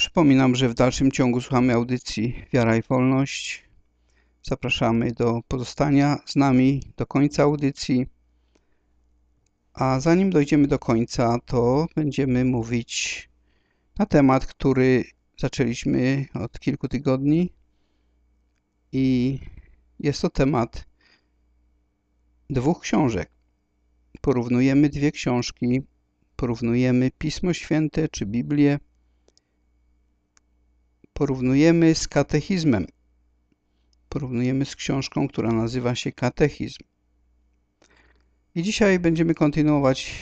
Przypominam, że w dalszym ciągu słuchamy audycji Wiara i Wolność. Zapraszamy do pozostania z nami do końca audycji. A zanim dojdziemy do końca, to będziemy mówić na temat, który zaczęliśmy od kilku tygodni i jest to temat dwóch książek. Porównujemy dwie książki, porównujemy Pismo Święte czy Biblię, porównujemy z katechizmem, porównujemy z książką, która nazywa się Katechizm. I dzisiaj będziemy kontynuować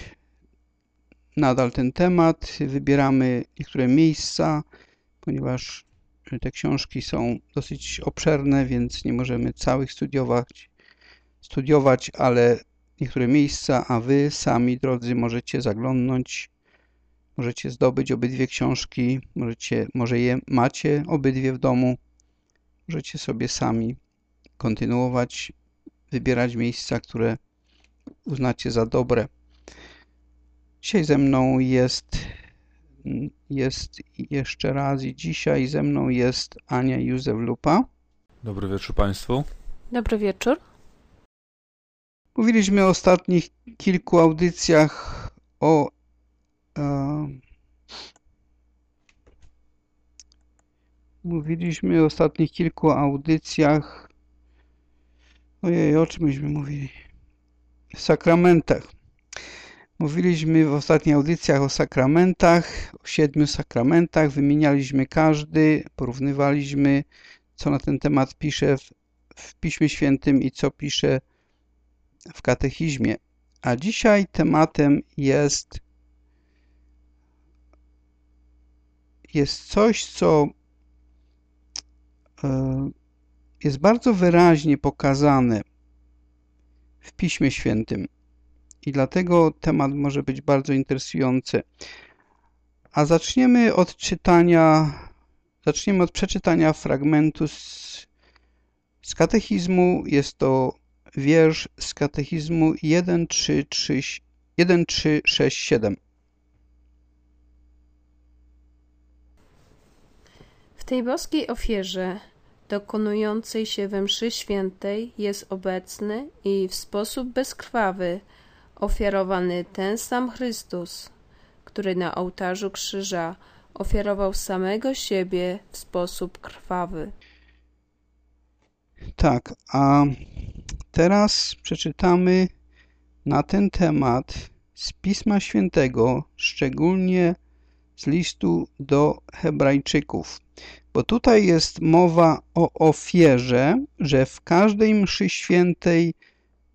nadal ten temat. Wybieramy niektóre miejsca, ponieważ te książki są dosyć obszerne, więc nie możemy całych studiować, studiować, ale niektóre miejsca, a wy sami, drodzy, możecie zaglądnąć, możecie zdobyć obydwie książki, możecie, może je macie obydwie w domu, możecie sobie sami kontynuować, wybierać miejsca, które uznacie za dobre. Dzisiaj ze mną jest, jest jeszcze raz i dzisiaj ze mną jest Ania Józef Lupa. Dobry wieczór Państwu. Dobry wieczór. Mówiliśmy o ostatnich kilku audycjach o mówiliśmy o ostatnich kilku audycjach ojej, o czym myśmy mówili? sakramentach. Mówiliśmy w ostatnich audycjach o sakramentach, o siedmiu sakramentach, wymienialiśmy każdy, porównywaliśmy, co na ten temat pisze w, w Piśmie Świętym i co pisze w katechizmie. A dzisiaj tematem jest, jest coś, co e, jest bardzo wyraźnie pokazane w Piśmie Świętym. I dlatego temat może być bardzo interesujący. A zaczniemy od czytania, zaczniemy od przeczytania fragmentu z, z katechizmu. Jest to wiersz z katechizmu 1367. W tej boskiej ofierze dokonującej się we mszy świętej jest obecny i w sposób bezkrwawy ofiarowany ten sam Chrystus, który na ołtarzu krzyża ofiarował samego siebie w sposób krwawy. Tak, a teraz przeczytamy na ten temat z Pisma Świętego, szczególnie z listu do Hebrajczyków. Bo tutaj jest mowa o ofierze, że w każdej mszy świętej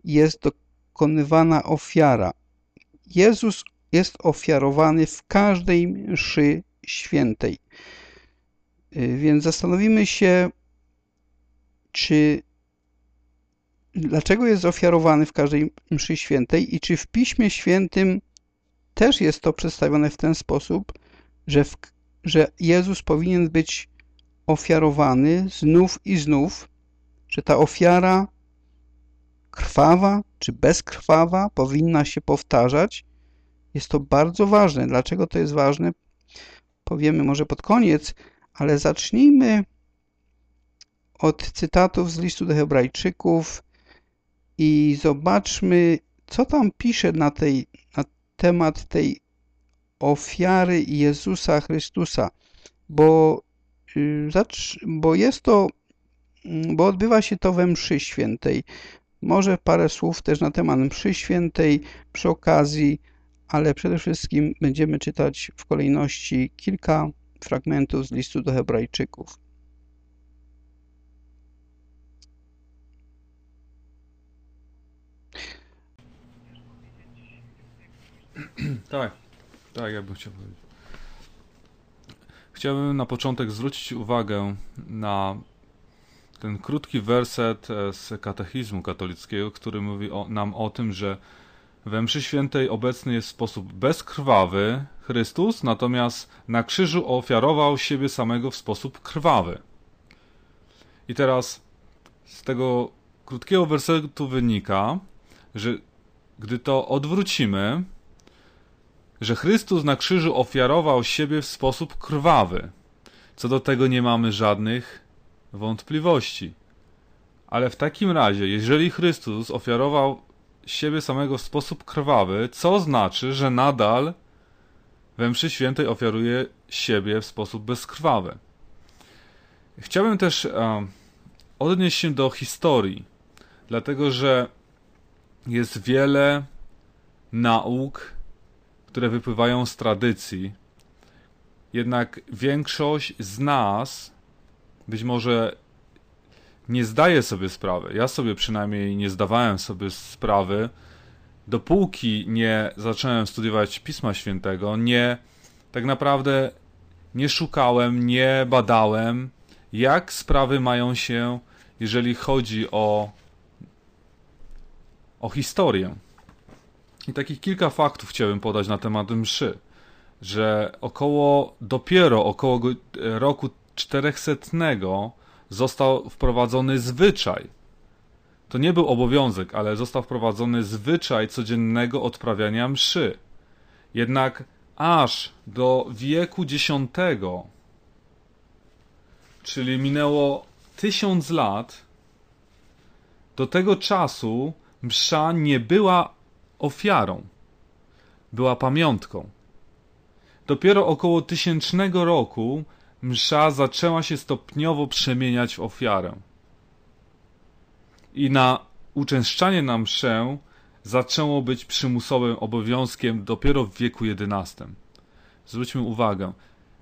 jest dokonywana ofiara. Jezus jest ofiarowany w każdej mszy świętej. Y, więc zastanowimy się, czy dlaczego jest ofiarowany w każdej mszy świętej i czy w Piśmie Świętym też jest to przedstawione w ten sposób, że, w, że Jezus powinien być ofiarowany znów i znów, że ta ofiara krwawa czy bezkrwawa powinna się powtarzać. Jest to bardzo ważne. Dlaczego to jest ważne? Powiemy może pod koniec, ale zacznijmy od cytatów z listu do Hebrajczyków i zobaczmy, co tam pisze na, tej, na temat tej ofiary Jezusa Chrystusa, bo Y, bo jest to, mm, bo odbywa się to we mszy świętej. Może parę słów też na temat mszy świętej przy okazji, ale przede wszystkim będziemy czytać w kolejności kilka fragmentów z listu do hebrajczyków. Tak, tak, ja bym chciał powiedzieć. Chciałbym na początek zwrócić uwagę na ten krótki werset e, z katechizmu katolickiego, który mówi o, nam o tym, że we mszy świętej obecny jest w sposób bezkrwawy Chrystus, natomiast na krzyżu ofiarował siebie samego w sposób krwawy. I teraz z tego krótkiego wersetu wynika, że gdy to odwrócimy, że Chrystus na krzyżu ofiarował siebie w sposób krwawy. Co do tego nie mamy żadnych wątpliwości. Ale w takim razie, jeżeli Chrystus ofiarował siebie samego w sposób krwawy, co znaczy, że nadal we mszy świętej ofiaruje siebie w sposób bezkrwawy. Chciałbym też um, odnieść się do historii, dlatego że jest wiele nauk, które wypływają z tradycji. Jednak większość z nas być może nie zdaje sobie sprawy. Ja sobie przynajmniej nie zdawałem sobie sprawy, dopóki nie zacząłem studiować Pisma Świętego, nie tak naprawdę nie szukałem, nie badałem, jak sprawy mają się, jeżeli chodzi o, o historię. I takich kilka faktów chciałbym podać na temat mszy, że około, dopiero około roku 400 został wprowadzony zwyczaj. To nie był obowiązek, ale został wprowadzony zwyczaj codziennego odprawiania mszy. Jednak aż do wieku X, czyli minęło tysiąc lat, do tego czasu msza nie była ofiarą, była pamiątką. Dopiero około tysięcznego roku msza zaczęła się stopniowo przemieniać w ofiarę. I na uczęszczanie na mszę zaczęło być przymusowym obowiązkiem dopiero w wieku XI. Zwróćmy uwagę,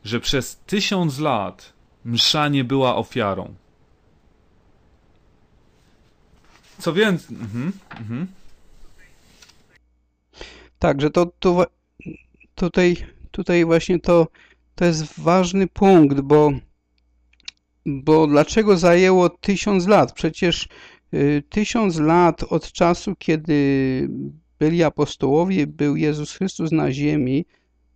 że przez tysiąc lat msza nie była ofiarą. Co więcej. Mhm, mhm. Tak, że to, to tutaj, tutaj właśnie to to jest ważny punkt, bo, bo dlaczego zajęło tysiąc lat? Przecież y, tysiąc lat od czasu, kiedy byli apostołowie, był Jezus Chrystus na ziemi,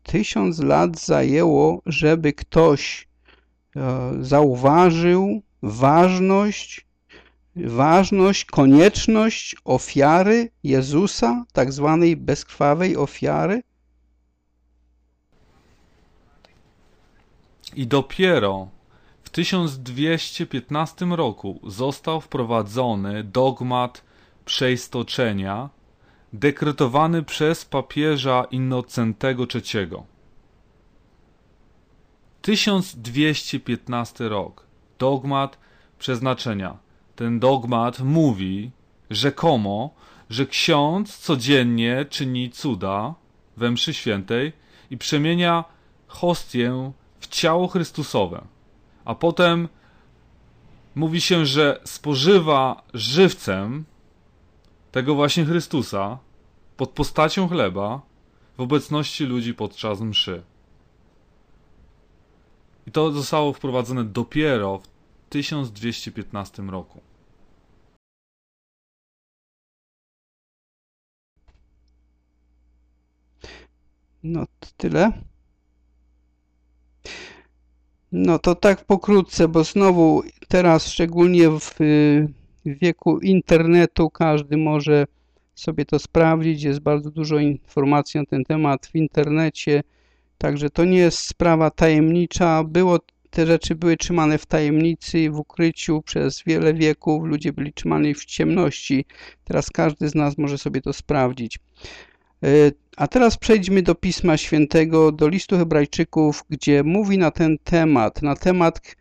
tysiąc lat zajęło, żeby ktoś e, zauważył ważność, ważność, konieczność ofiary Jezusa, tak zwanej bezkrwawej ofiary, I dopiero w 1215 roku został wprowadzony dogmat przeistoczenia dekretowany przez papieża Innocentego III. 1215 rok. Dogmat przeznaczenia. Ten dogmat mówi rzekomo, że ksiądz codziennie czyni cuda we mszy świętej i przemienia hostię w ciało Chrystusowe, a potem mówi się, że spożywa żywcem tego właśnie Chrystusa pod postacią chleba w obecności ludzi podczas mszy. I to zostało wprowadzone dopiero w 1215 roku. No, tyle. No to tak pokrótce, bo znowu teraz szczególnie w wieku internetu każdy może sobie to sprawdzić. Jest bardzo dużo informacji na ten temat w internecie, także to nie jest sprawa tajemnicza. Było, te rzeczy były trzymane w tajemnicy, w ukryciu przez wiele wieków. Ludzie byli trzymani w ciemności. Teraz każdy z nas może sobie to sprawdzić. E, a teraz przejdźmy do Pisma Świętego, do listu Hebrajczyków, gdzie mówi na ten temat, na temat,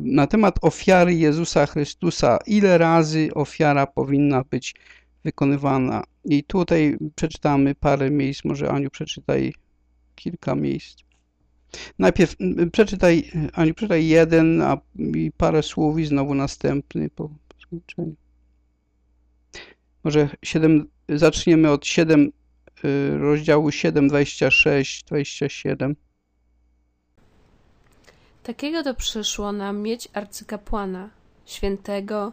na temat ofiary Jezusa Chrystusa, ile razy ofiara powinna być wykonywana. I tutaj przeczytamy parę miejsc, może Aniu przeczytaj kilka miejsc. Najpierw przeczytaj, Aniu, przeczytaj jeden, a parę słów i znowu następny po skończeniu. Może 7, zaczniemy od 7 Y, rozdziału 7, 26, 27. Takiego to przyszło nam mieć arcykapłana, świętego,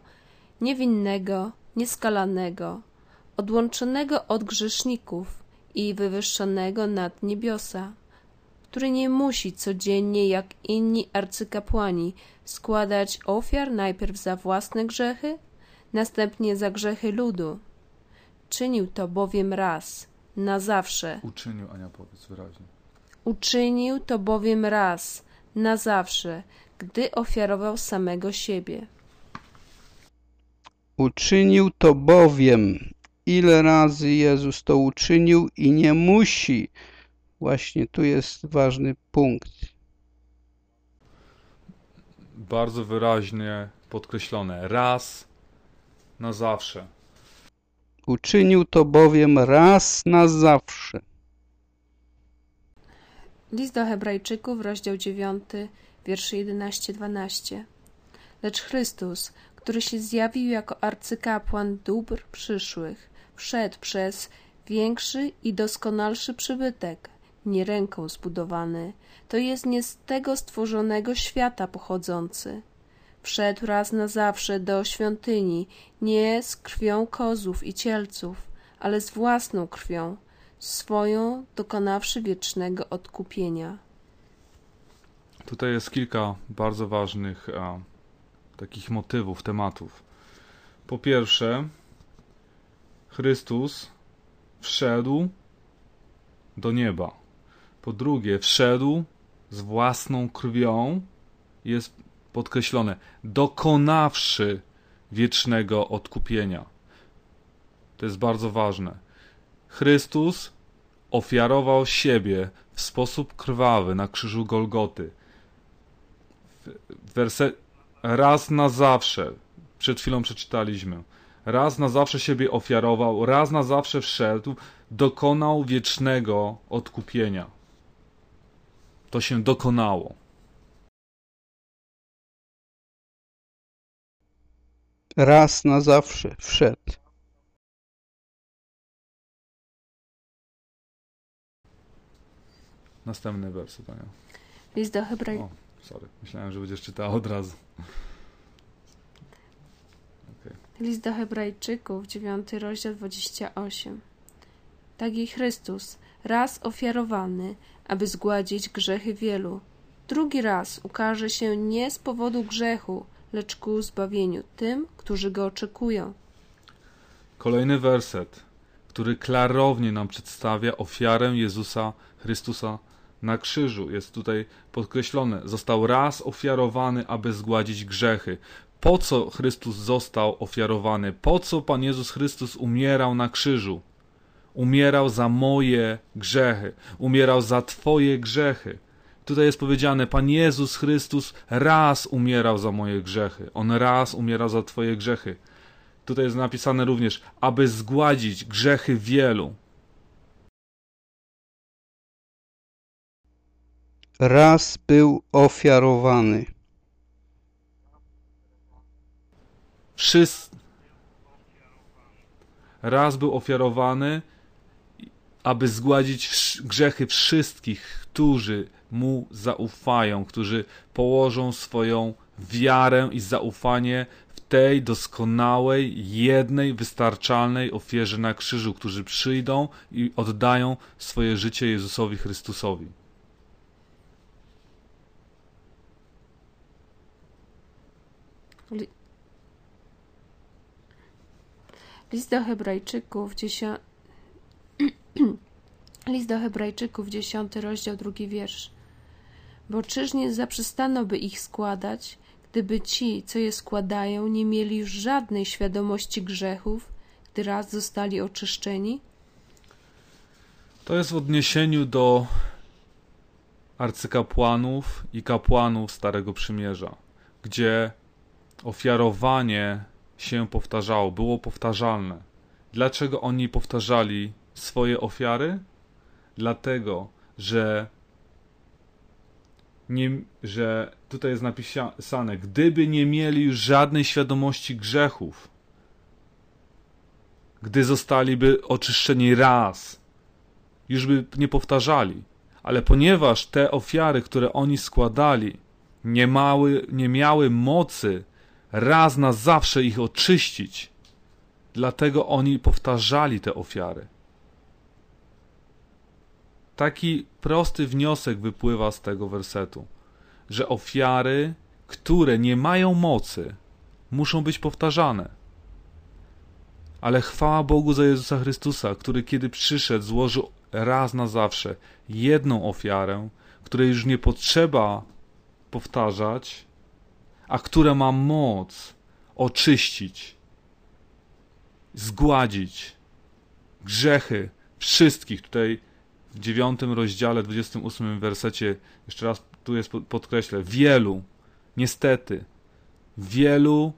niewinnego, nieskalanego, odłączonego od grzeszników i wywyższonego nad niebiosa, który nie musi codziennie jak inni arcykapłani składać ofiar najpierw za własne grzechy, następnie za grzechy ludu. Czynił to bowiem raz – na zawsze. Uczynił, Ania, powiedz wyraźnie. Uczynił to bowiem raz, na zawsze, gdy ofiarował samego siebie. Uczynił to bowiem. Ile razy Jezus to uczynił i nie musi. Właśnie tu jest ważny punkt. Bardzo wyraźnie podkreślone. Raz na zawsze. Uczynił to bowiem raz na zawsze. List do Hebrajczyków, rozdział 9, wiersze 11-12. Lecz Chrystus, który się zjawił jako arcykapłan dóbr przyszłych, wszedł przez większy i doskonalszy przybytek, nie ręką zbudowany, to jest nie z tego stworzonego świata pochodzący. Wszedł raz na zawsze do świątyni, nie z krwią kozów i cielców, ale z własną krwią, swoją dokonawszy wiecznego odkupienia. Tutaj jest kilka bardzo ważnych a, takich motywów, tematów. Po pierwsze, Chrystus wszedł do nieba. Po drugie, wszedł z własną krwią, jest podkreślone, dokonawszy wiecznego odkupienia. To jest bardzo ważne. Chrystus ofiarował siebie w sposób krwawy na krzyżu Golgoty. Werset raz na zawsze, przed chwilą przeczytaliśmy, raz na zawsze siebie ofiarował, raz na zawsze wszedł, dokonał wiecznego odkupienia. To się dokonało. Raz na zawsze wszedł. Następny werset, Ania. List do Hebrajczyków. O, sorry. Myślałem, że będziesz czytała od razu. List do Hebrajczyków, 9 rozdział 28. Tak i Chrystus, raz ofiarowany, aby zgładzić grzechy wielu, drugi raz ukaże się nie z powodu grzechu, lecz ku zbawieniu tym, którzy go oczekują. Kolejny werset, który klarownie nam przedstawia ofiarę Jezusa Chrystusa na krzyżu. Jest tutaj podkreślone. Został raz ofiarowany, aby zgładzić grzechy. Po co Chrystus został ofiarowany? Po co Pan Jezus Chrystus umierał na krzyżu? Umierał za moje grzechy, umierał za Twoje grzechy. Tutaj jest powiedziane: Pan Jezus Chrystus raz umierał za moje grzechy. On raz umierał za Twoje grzechy. Tutaj jest napisane również, aby zgładzić grzechy wielu. Raz był ofiarowany. Wszyscy. Raz był ofiarowany, aby zgładzić grzechy wszystkich, którzy mu zaufają, którzy położą swoją wiarę i zaufanie w tej doskonałej, jednej, wystarczalnej ofierze na krzyżu, którzy przyjdą i oddają swoje życie Jezusowi Chrystusowi. List do Hebrajczyków, 10. List do Hebrajczyków, 10 rozdział, drugi wiersz. Bo czyż nie zaprzestano by ich składać, gdyby ci, co je składają, nie mieli już żadnej świadomości grzechów, gdy raz zostali oczyszczeni? To jest w odniesieniu do arcykapłanów i kapłanów Starego Przymierza, gdzie ofiarowanie się powtarzało, było powtarzalne. Dlaczego oni powtarzali swoje ofiary? Dlatego, że nie, że tutaj jest napisane, gdyby nie mieli już żadnej świadomości grzechów, gdy zostaliby oczyszczeni raz, już by nie powtarzali. Ale ponieważ te ofiary, które oni składali, nie, mały, nie miały mocy raz na zawsze ich oczyścić, dlatego oni powtarzali te ofiary. Taki prosty wniosek wypływa z tego wersetu, że ofiary, które nie mają mocy, muszą być powtarzane. Ale chwała Bogu za Jezusa Chrystusa, który kiedy przyszedł, złożył raz na zawsze jedną ofiarę, której już nie potrzeba powtarzać, a które ma moc oczyścić, zgładzić grzechy wszystkich. Tutaj w dziewiątym rozdziale, 28 wersecie, jeszcze raz tu jest podkreślę, wielu, niestety, wielu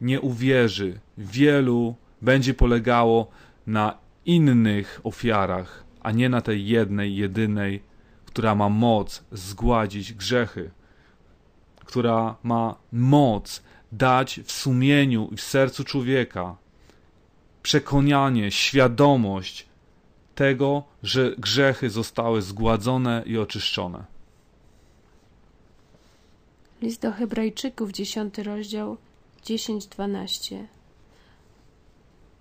nie uwierzy, wielu będzie polegało na innych ofiarach, a nie na tej jednej, jedynej, która ma moc zgładzić grzechy, która ma moc dać w sumieniu i w sercu człowieka przekonanie, świadomość tego, że grzechy zostały zgładzone i oczyszczone. List do Hebrajczyków, 10 rozdział 10-12.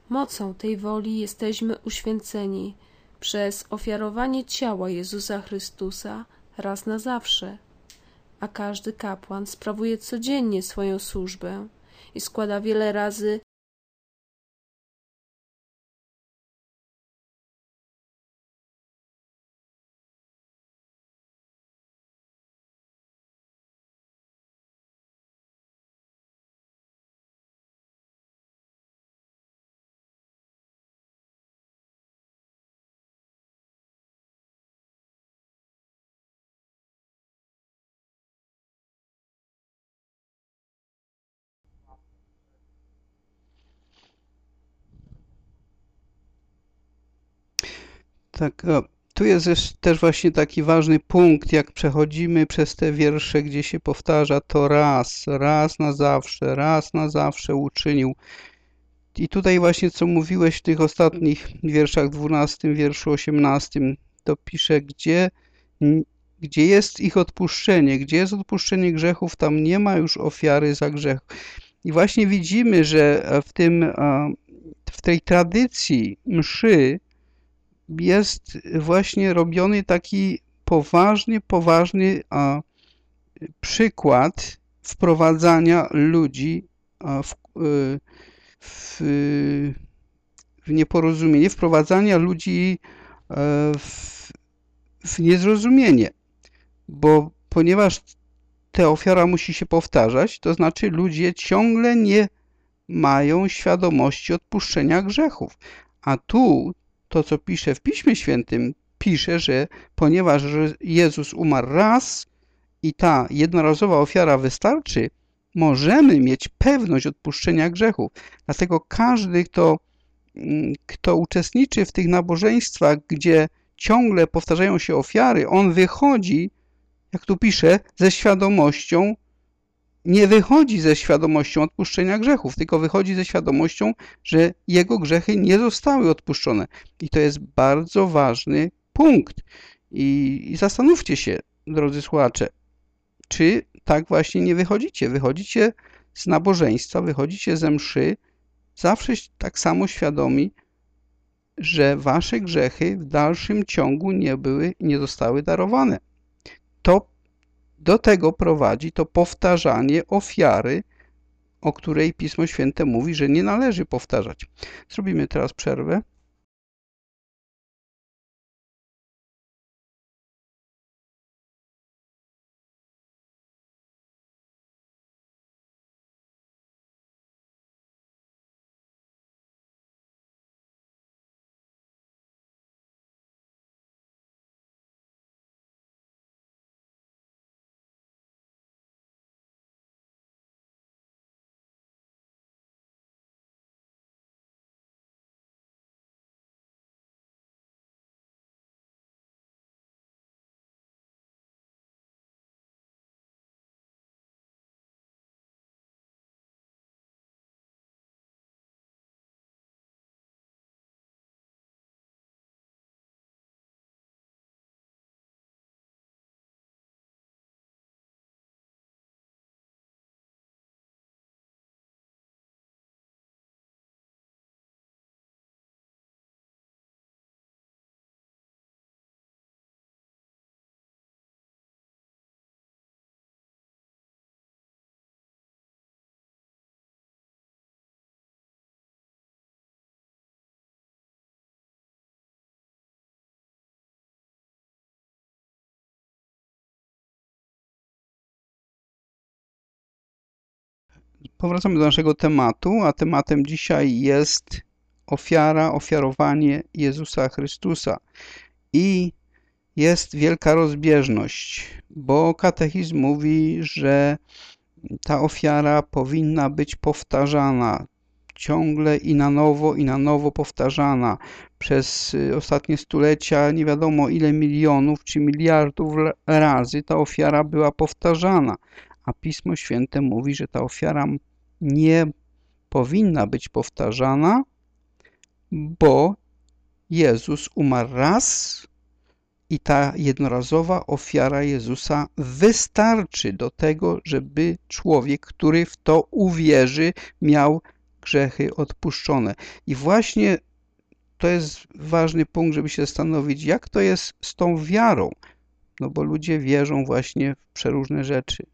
Mocą tej woli jesteśmy uświęceni przez ofiarowanie ciała Jezusa Chrystusa raz na zawsze, a każdy kapłan sprawuje codziennie swoją służbę i składa wiele razy Tak, tu jest też właśnie taki ważny punkt, jak przechodzimy przez te wiersze, gdzie się powtarza to raz, raz na zawsze, raz na zawsze uczynił. I tutaj właśnie co mówiłeś w tych ostatnich wierszach, 12 wierszu 18, to pisze, gdzie, gdzie jest ich odpuszczenie, gdzie jest odpuszczenie grzechów, tam nie ma już ofiary za grzech. I właśnie widzimy, że w tym, w tej tradycji mszy, jest właśnie robiony taki poważny, poważny a, przykład wprowadzania ludzi a, w, y, w, w nieporozumienie, wprowadzania ludzi e, w, w niezrozumienie, bo ponieważ ta ofiara musi się powtarzać, to znaczy ludzie ciągle nie mają świadomości odpuszczenia grzechów. A tu to, co pisze w Piśmie Świętym, pisze, że ponieważ Jezus umarł raz i ta jednorazowa ofiara wystarczy, możemy mieć pewność odpuszczenia grzechów. Dlatego każdy, kto, mm, kto uczestniczy w tych nabożeństwach, gdzie ciągle powtarzają się ofiary, on wychodzi, jak tu pisze, ze świadomością, nie wychodzi ze świadomością odpuszczenia grzechów, tylko wychodzi ze świadomością, że jego grzechy nie zostały odpuszczone. I to jest bardzo ważny punkt. I, i zastanówcie się, drodzy słuchacze, czy tak właśnie nie wychodzicie? Wychodzicie z nabożeństwa, wychodzicie ze mszy, zawsze tak samo świadomi, że wasze grzechy w dalszym ciągu nie były, nie zostały darowane. To do tego prowadzi to powtarzanie ofiary, o której Pismo Święte mówi, że nie należy powtarzać. Zrobimy teraz przerwę. Powracamy do naszego tematu, a tematem dzisiaj jest ofiara, ofiarowanie Jezusa Chrystusa. I jest wielka rozbieżność, bo katechizm mówi, że ta ofiara powinna być powtarzana ciągle i na nowo, i na nowo powtarzana przez y, ostatnie stulecia, nie wiadomo ile milionów czy miliardów razy ta ofiara była powtarzana, a Pismo Święte mówi, że ta ofiara nie powinna być powtarzana, bo Jezus umarł raz i ta jednorazowa ofiara Jezusa wystarczy do tego, żeby człowiek, który w to uwierzy, miał grzechy odpuszczone. I właśnie to jest ważny punkt, żeby się zastanowić, jak to jest z tą wiarą. No bo ludzie wierzą właśnie w przeróżne rzeczy.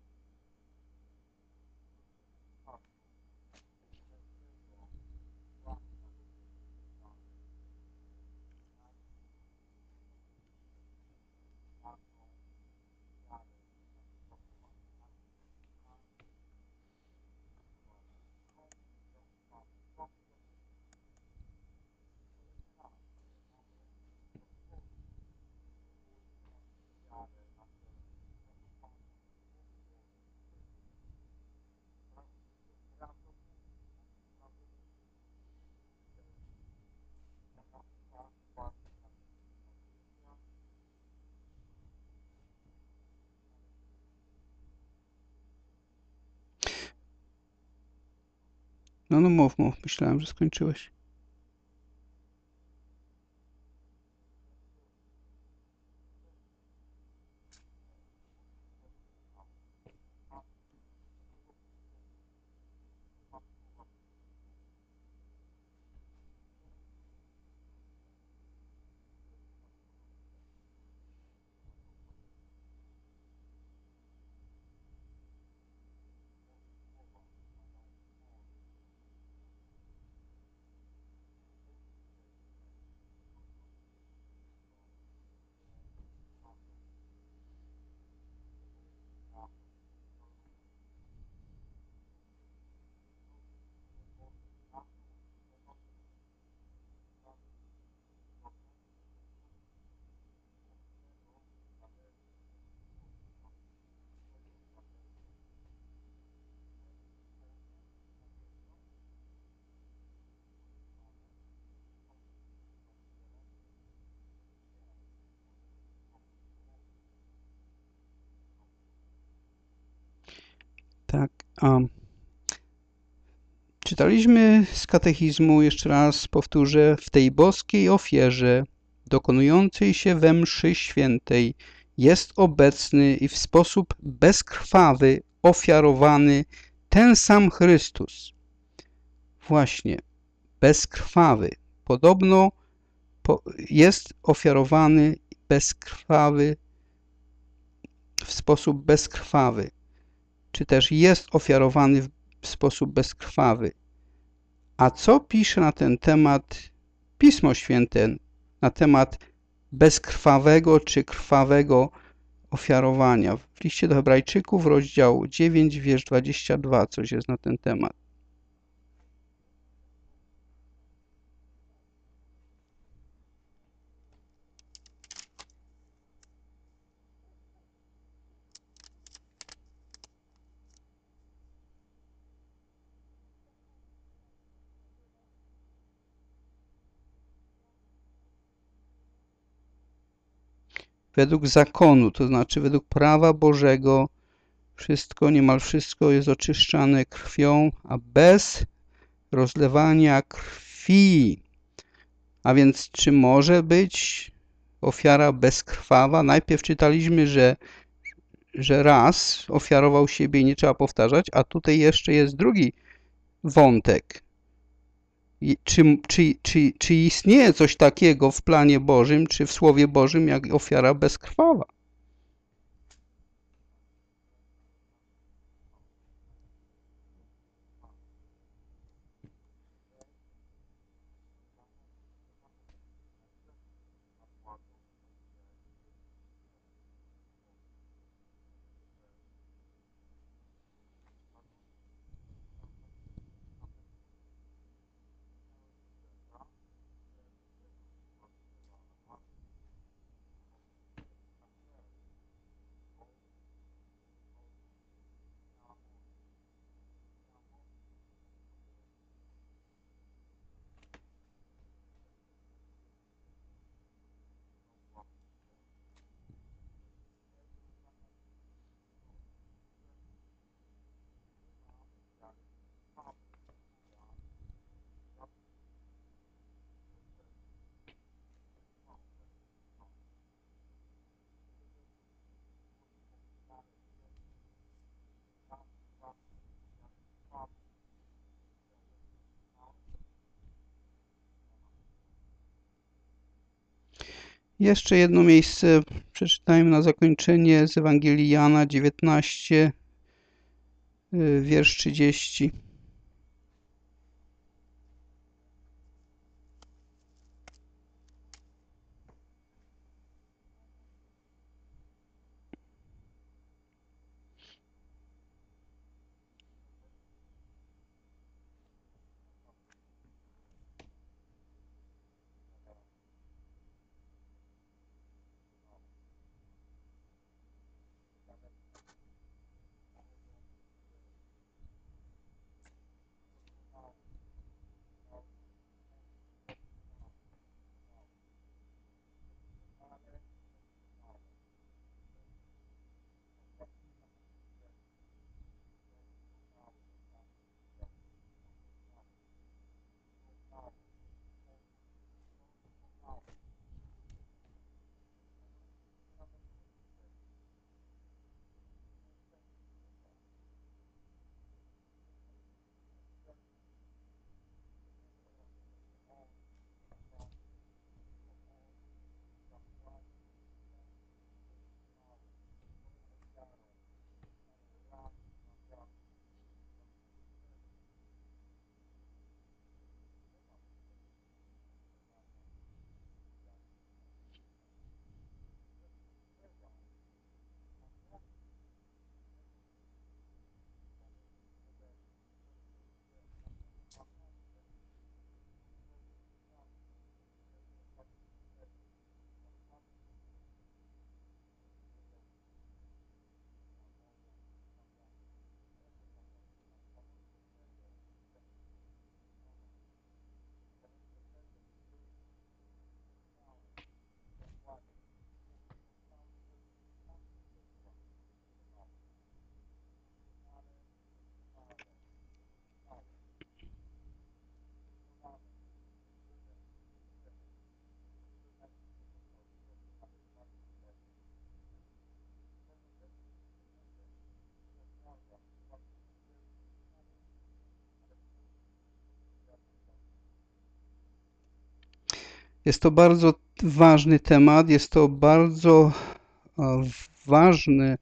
No, no mów, mów. Myślałem, że skończyłeś. Tak. Um, czytaliśmy z katechizmu, jeszcze raz powtórzę, w tej boskiej ofierze dokonującej się we mszy świętej jest obecny i w sposób bezkrwawy ofiarowany ten sam Chrystus. Właśnie, bezkrwawy. Podobno jest ofiarowany bezkrwawy w sposób bezkrwawy czy też jest ofiarowany w sposób bezkrwawy. A co pisze na ten temat Pismo Święte, na temat bezkrwawego czy krwawego ofiarowania? W liście do Hebrajczyków, rozdział 9, wiersz 22, coś jest na ten temat. Według zakonu, to znaczy według prawa Bożego, wszystko, niemal wszystko jest oczyszczane krwią, a bez rozlewania krwi. A więc czy może być ofiara bezkrwawa? Najpierw czytaliśmy, że, że raz ofiarował siebie i nie trzeba powtarzać, a tutaj jeszcze jest drugi wątek czy, czy, czy, czy istnieje coś takiego w planie Bożym, czy w Słowie Bożym, jak ofiara bezkrwawa? Jeszcze jedno miejsce przeczytajmy na zakończenie z Ewangelii Jana 19, y, wiersz 30. Jest to bardzo ważny temat, jest to bardzo e, ważne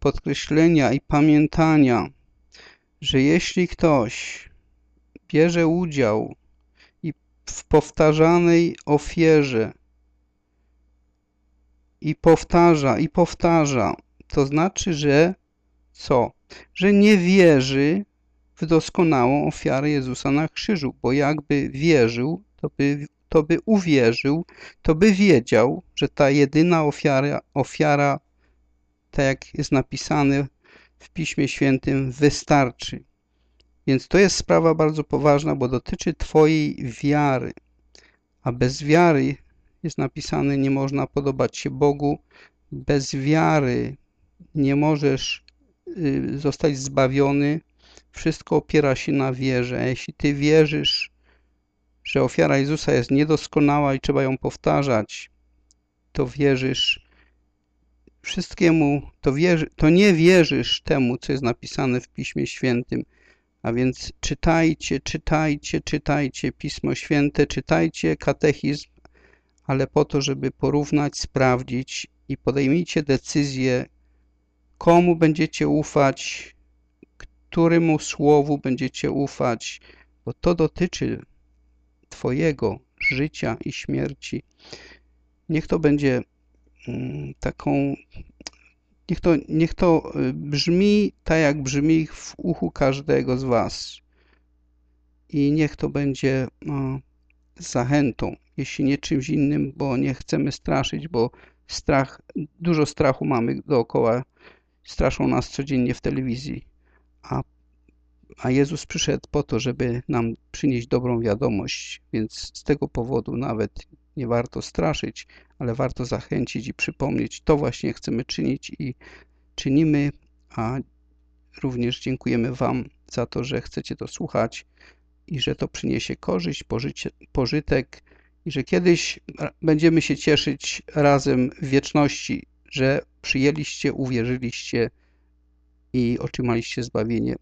podkreślenia i pamiętania, że jeśli ktoś bierze udział w powtarzanej ofierze i powtarza, i powtarza, to znaczy, że co? Że nie wierzy w doskonałą ofiarę Jezusa na krzyżu, bo jakby wierzył, to by to by uwierzył, to by wiedział, że ta jedyna ofiara, ofiara tak jak jest napisane w Piśmie Świętym, wystarczy. Więc to jest sprawa bardzo poważna, bo dotyczy Twojej wiary. A bez wiary, jest napisane, nie można podobać się Bogu. Bez wiary nie możesz y, zostać zbawiony. Wszystko opiera się na wierze. Jeśli Ty wierzysz, że ofiara Jezusa jest niedoskonała i trzeba ją powtarzać, to wierzysz wszystkiemu, to, wierzy, to nie wierzysz temu, co jest napisane w Piśmie Świętym. A więc czytajcie, czytajcie, czytajcie Pismo Święte, czytajcie katechizm, ale po to, żeby porównać, sprawdzić i podejmijcie decyzję, komu będziecie ufać, któremu słowu będziecie ufać, bo to dotyczy Twojego życia i śmierci. Niech to będzie mm, taką, niech to, niech to y, brzmi tak, jak brzmi w uchu każdego z Was. I niech to będzie zachętą, jeśli nie czymś innym, bo nie chcemy straszyć, bo strach, dużo strachu mamy dookoła, straszą nas codziennie w telewizji, a a Jezus przyszedł po to, żeby nam przynieść dobrą wiadomość, więc z tego powodu nawet nie warto straszyć, ale warto zachęcić i przypomnieć. To właśnie chcemy czynić i czynimy, a również dziękujemy Wam za to, że chcecie to słuchać i że to przyniesie korzyść, pożytek i że kiedyś będziemy się cieszyć razem w wieczności, że przyjęliście, uwierzyliście i otrzymaliście zbawienie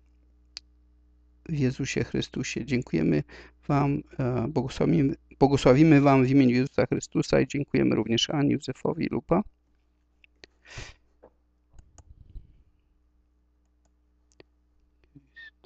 w Jezusie Chrystusie. Dziękujemy Wam, e, błogosławimy, Wam w imieniu Jezusa Chrystusa i dziękujemy również Ani Józefowi Lupa.